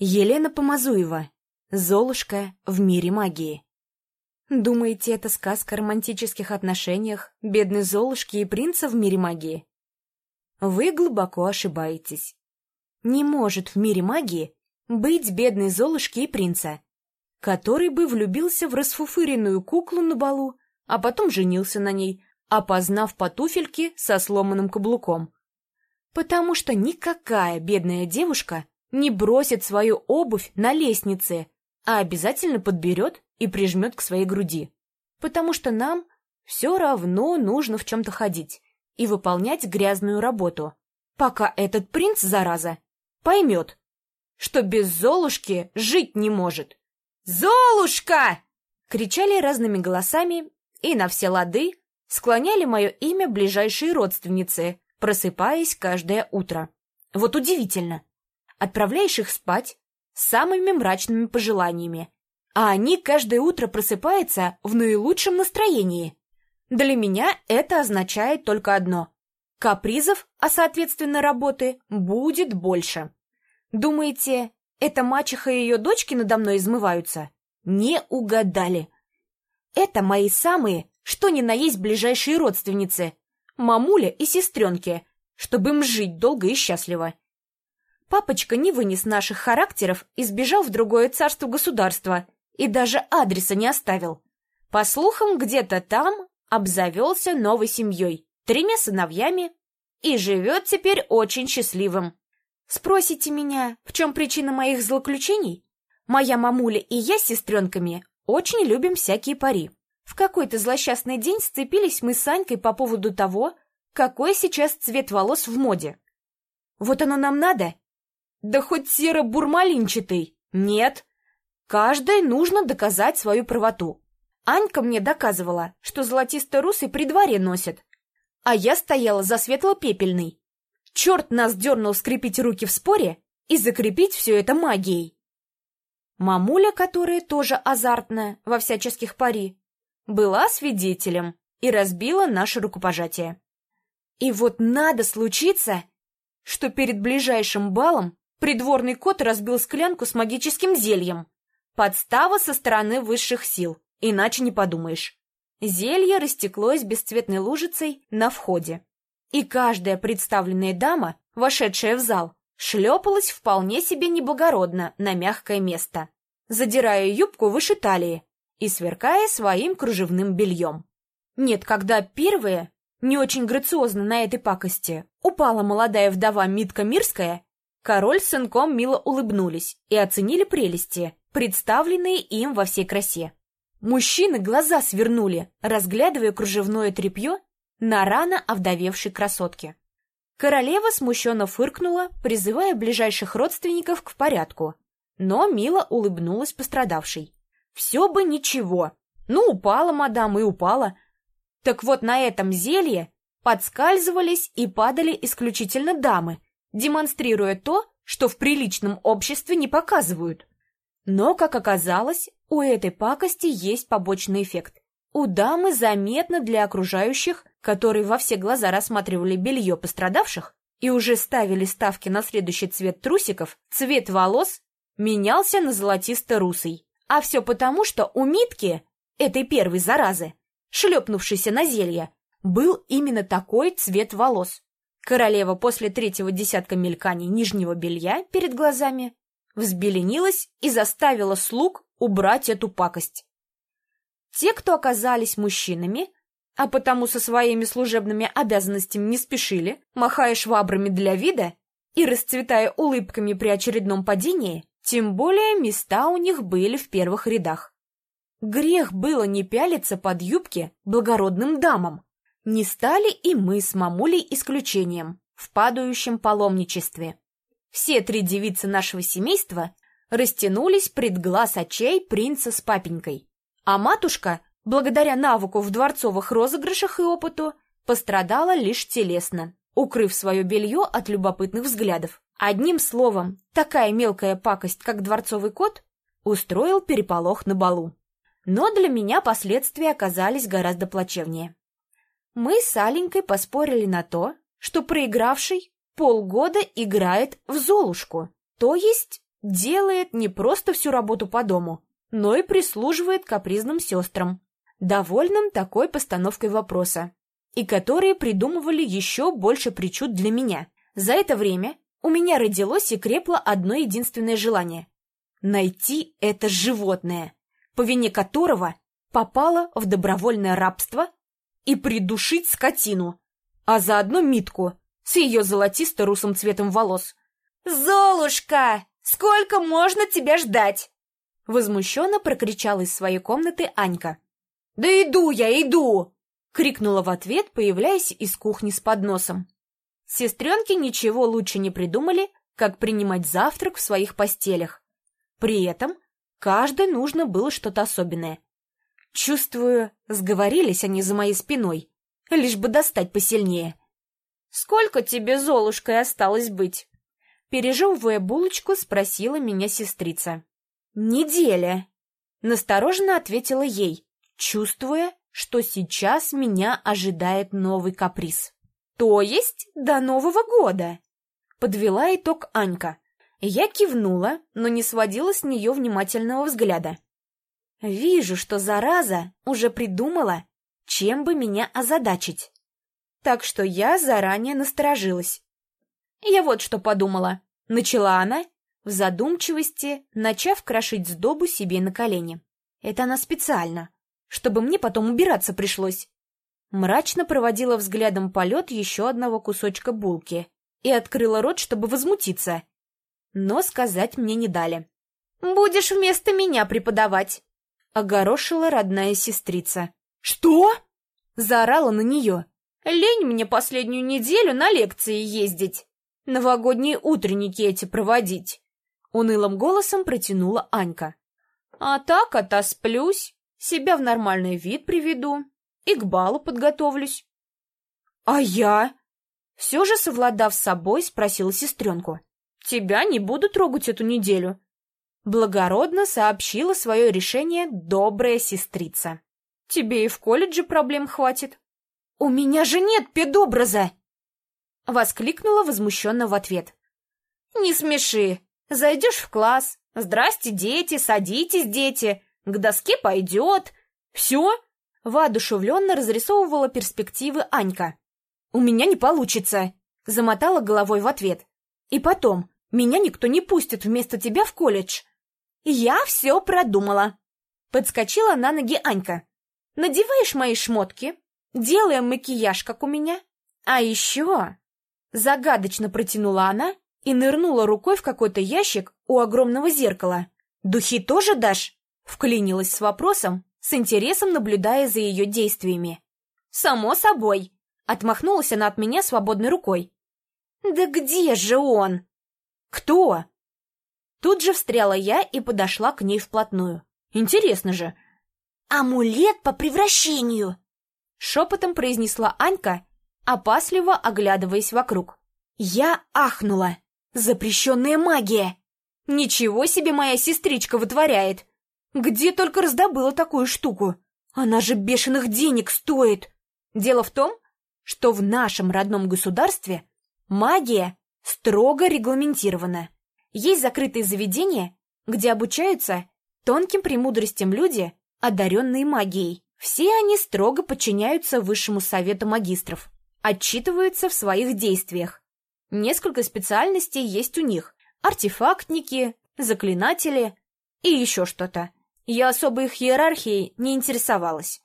Елена Помазуева. Золушка в мире магии. Думаете, это сказка о романтических отношениях бедной Золушки и принца в мире магии? Вы глубоко ошибаетесь. Не может в мире магии быть бедной Золушки и принца, который бы влюбился в расфуфыренную куклу на балу, а потом женился на ней, опознав по туфельке со сломанным каблуком. Потому что никакая бедная девушка не бросит свою обувь на лестнице, а обязательно подберет и прижмет к своей груди. Потому что нам все равно нужно в чем-то ходить и выполнять грязную работу, пока этот принц, зараза, поймет, что без Золушки жить не может. «Золушка!» — кричали разными голосами и на все лады склоняли мое имя ближайшие родственницы, просыпаясь каждое утро. Вот удивительно отправляешь их спать с самыми мрачными пожеланиями, а они каждое утро просыпаются в наилучшем настроении. Для меня это означает только одно. Капризов, а соответственно работы, будет больше. Думаете, это мачеха и ее дочки надо мной измываются? Не угадали. Это мои самые, что ни на есть ближайшие родственницы, мамуля и сестренки, чтобы им жить долго и счастливо. Папочка не вынес наших характеров и сбежал в другое царство государства, и даже адреса не оставил. По слухам, где-то там обзавелся новой семьей, тремя сыновьями, и живет теперь очень счастливым. Спросите меня, в чем причина моих злоключений? Моя мамуля и я с сестренками очень любим всякие пари. В какой-то злосчастный день сцепились мы с Санькой по поводу того, какой сейчас цвет волос в моде. Вот оно нам надо, да хоть серо-бурмалинчатый. Нет. Каждой нужно доказать свою правоту. Анька мне доказывала, что золотисто-русый при дворе носит. А я стояла за светло-пепельный. Черт нас дернул скрепить руки в споре и закрепить все это магией. Мамуля, которая тоже азартная во всяческих пари, была свидетелем и разбила наше рукопожатие. И вот надо случиться, что перед ближайшим балом Придворный кот разбил склянку с магическим зельем. Подстава со стороны высших сил, иначе не подумаешь. Зелье растеклось бесцветной лужицей на входе. И каждая представленная дама, вошедшая в зал, шлепалась вполне себе неблагородно на мягкое место, задирая юбку выше талии и сверкая своим кружевным бельем. Нет, когда первая, не очень грациозно на этой пакости, упала молодая вдова Митка Мирская, Король с сынком мило улыбнулись и оценили прелести, представленные им во всей красе. Мужчины глаза свернули, разглядывая кружевное тряпье на рано овдовевшей красотке. Королева смущенно фыркнула, призывая ближайших родственников к порядку, но мило улыбнулась пострадавшей. Все бы ничего. Ну, упала мадам и упала. Так вот на этом зелье подскальзывались и падали исключительно дамы, демонстрируя то, что в приличном обществе не показывают. Но, как оказалось, у этой пакости есть побочный эффект. У дамы заметно для окружающих, которые во все глаза рассматривали белье пострадавших и уже ставили ставки на следующий цвет трусиков, цвет волос менялся на золотисто-русый. А все потому, что у Митки, этой первой заразы, шлепнувшейся на зелье, был именно такой цвет волос. Королева после третьего десятка мельканий нижнего белья перед глазами взбеленилась и заставила слуг убрать эту пакость. Те, кто оказались мужчинами, а потому со своими служебными обязанностями не спешили, махая швабрами для вида и расцветая улыбками при очередном падении, тем более места у них были в первых рядах. Грех было не пялиться под юбки благородным дамам, не стали и мы с мамулей исключением в падающем паломничестве. Все три девицы нашего семейства растянулись пред глаз очей принца с папенькой. А матушка, благодаря навыку в дворцовых розыгрышах и опыту, пострадала лишь телесно, укрыв свое белье от любопытных взглядов. Одним словом, такая мелкая пакость, как дворцовый кот, устроил переполох на балу. Но для меня последствия оказались гораздо плачевнее. Мы с Аленькой поспорили на то, что проигравший полгода играет в Золушку, то есть делает не просто всю работу по дому, но и прислуживает капризным сестрам, довольным такой постановкой вопроса, и которые придумывали еще больше причуд для меня. За это время у меня родилось и крепло одно единственное желание — найти это животное, по вине которого попало в добровольное рабство и придушить скотину, а заодно Митку с ее золотисто-русым цветом волос. «Золушка, сколько можно тебя ждать?» Возмущенно прокричала из своей комнаты Анька. «Да иду я, иду!» — крикнула в ответ, появляясь из кухни с подносом. Сестренки ничего лучше не придумали, как принимать завтрак в своих постелях. При этом каждой нужно было что-то особенное. Чувствую, сговорились они за моей спиной, лишь бы достать посильнее. «Сколько тебе, Золушкой, осталось быть?» Пережевывая булочку, спросила меня сестрица. «Неделя», — настороженно ответила ей, чувствуя, что сейчас меня ожидает новый каприз. «То есть до Нового года?» — подвела итог Анька. Я кивнула, но не сводила с нее внимательного взгляда. Вижу, что зараза уже придумала, чем бы меня озадачить. Так что я заранее насторожилась. Я вот что подумала. Начала она, в задумчивости, начав крошить сдобу себе на колени. Это она специально, чтобы мне потом убираться пришлось. Мрачно проводила взглядом полет еще одного кусочка булки и открыла рот, чтобы возмутиться. Но сказать мне не дали. «Будешь вместо меня преподавать», — огорошила родная сестрица. «Что?» — заорала на нее. «Лень мне последнюю неделю на лекции ездить, новогодние утренники эти проводить», — унылым голосом протянула Анька. «А так отосплюсь, себя в нормальный вид приведу и к балу подготовлюсь». «А я?» Все же, совладав с собой, спросила сестренку. «Тебя не буду трогать эту неделю», — благородно сообщила свое решение добрая сестрица. «Тебе и в колледже проблем хватит». «У меня же нет педобраза!» — воскликнула возмущенно в ответ. «Не смеши. Зайдешь в класс. Здрасте, дети, садитесь, дети. К доске пойдет. Все?» Воодушевленно разрисовывала перспективы Анька. «У меня не получится», — замотала головой в ответ. «И потом, меня никто не пустит вместо тебя в колледж». «Я все продумала», — подскочила на ноги Анька. «Надеваешь мои шмотки, делаем макияж, как у меня. А еще...» Загадочно протянула она и нырнула рукой в какой-то ящик у огромного зеркала. «Духи тоже дашь?» — вклинилась с вопросом, с интересом наблюдая за ее действиями. «Само собой!» — отмахнулась она от меня свободной рукой. «Да где же он?» «Кто?» Тут же встряла я и подошла к ней вплотную. «Интересно же!» «Амулет по превращению!» Шепотом произнесла Анька, опасливо оглядываясь вокруг. Я ахнула. «Запрещенная магия!» «Ничего себе моя сестричка вытворяет!» Где только раздобыла такую штуку? Она же бешеных денег стоит. Дело в том, что в нашем родном государстве магия строго регламентирована. Есть закрытые заведения, где обучаются тонким премудростям люди, одаренные магией. Все они строго подчиняются высшему совету магистров, отчитываются в своих действиях. Несколько специальностей есть у них. Артефактники, заклинатели и еще что-то. Я особо их иерархией не интересовалась,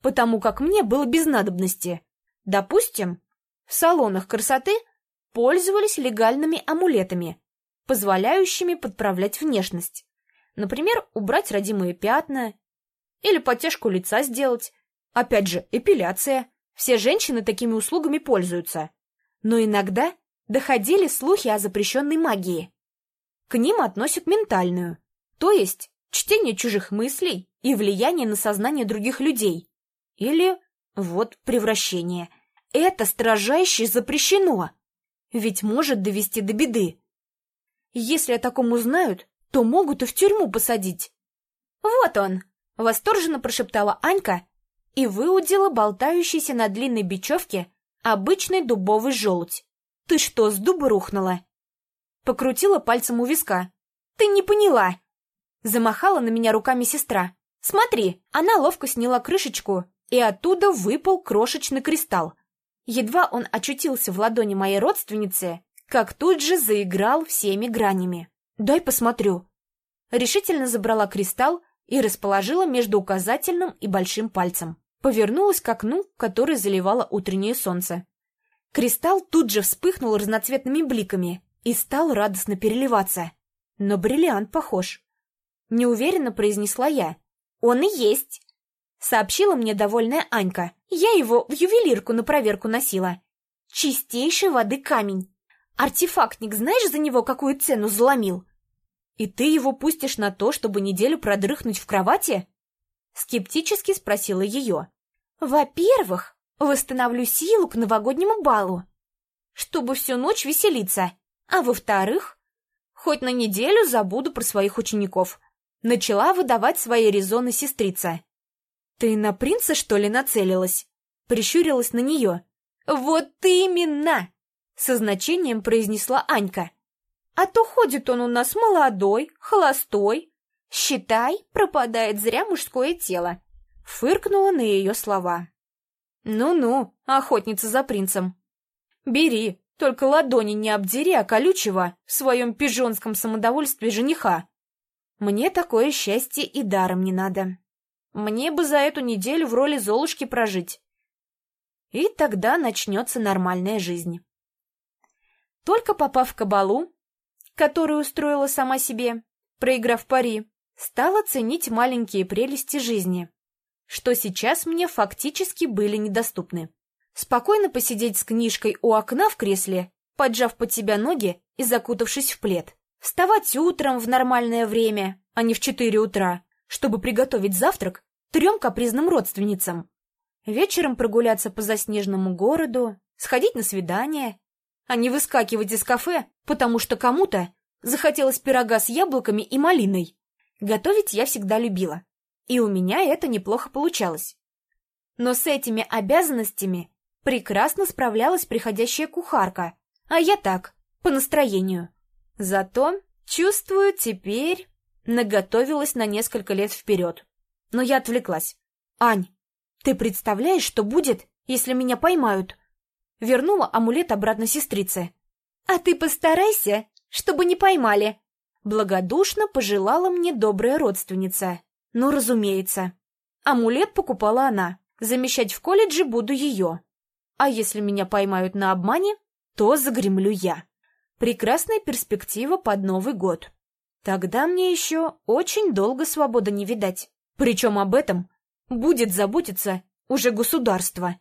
потому как мне было без надобности. Допустим, в салонах красоты пользовались легальными амулетами, позволяющими подправлять внешность. Например, убрать родимые пятна или подтяжку лица сделать. Опять же, эпиляция. Все женщины такими услугами пользуются. Но иногда доходили слухи о запрещенной магии. К ним относят ментальную, то есть чтение чужих мыслей и влияние на сознание других людей. Или вот превращение. Это строжайше запрещено, ведь может довести до беды. Если о таком узнают, то могут и в тюрьму посадить. «Вот он!» — восторженно прошептала Анька и выудила болтающийся на длинной бечевке обычный дубовый желудь. «Ты что, с дуба рухнула?» Покрутила пальцем у виска. Ты не поняла!» Замахала на меня руками сестра. «Смотри!» Она ловко сняла крышечку, и оттуда выпал крошечный кристалл. Едва он очутился в ладони моей родственницы, как тут же заиграл всеми гранями. «Дай посмотрю». Решительно забрала кристалл и расположила между указательным и большим пальцем. Повернулась к окну, которое заливало утреннее солнце. Кристалл тут же вспыхнул разноцветными бликами и стал радостно переливаться. Но бриллиант похож. Неуверенно произнесла я. «Он и есть!» Сообщила мне довольная Анька. Я его в ювелирку на проверку носила. Чистейшей воды камень. Артефактник знаешь за него какую цену заломил? И ты его пустишь на то, чтобы неделю продрыхнуть в кровати? Скептически спросила ее. Во-первых, восстановлю силу к новогоднему балу, чтобы всю ночь веселиться. А во-вторых, хоть на неделю забуду про своих учеников. Начала выдавать свои резоны сестрица. «Ты на принца, что ли, нацелилась?» Прищурилась на нее. «Вот именно!» Со значением произнесла Анька. «А то ходит он у нас молодой, холостой. Считай, пропадает зря мужское тело». Фыркнула на ее слова. «Ну-ну, охотница за принцем. Бери, только ладони не обдери, а колючего в своем пижонском самодовольстве жениха. Мне такое счастье и даром не надо». Мне бы за эту неделю в роли Золушки прожить. И тогда начнется нормальная жизнь. Только попав в кабалу, которую устроила сама себе, проиграв пари, стала ценить маленькие прелести жизни, что сейчас мне фактически были недоступны. Спокойно посидеть с книжкой у окна в кресле, поджав под себя ноги и закутавшись в плед. Вставать утром в нормальное время, а не в четыре утра, чтобы приготовить завтрак трем капризным родственницам. Вечером прогуляться по заснеженному городу, сходить на свидание, а не выскакивать из кафе, потому что кому-то захотелось пирога с яблоками и малиной. Готовить я всегда любила, и у меня это неплохо получалось. Но с этими обязанностями прекрасно справлялась приходящая кухарка, а я так, по настроению. Зато, чувствую, теперь наготовилась на несколько лет вперед но я отвлеклась. «Ань, ты представляешь, что будет, если меня поймают?» Вернула амулет обратно сестрице. «А ты постарайся, чтобы не поймали!» Благодушно пожелала мне добрая родственница. Ну, разумеется. Амулет покупала она. Замещать в колледже буду ее. А если меня поймают на обмане, то загремлю я. Прекрасная перспектива под Новый год. Тогда мне еще очень долго свободы не видать. Причем об этом будет заботиться уже государство.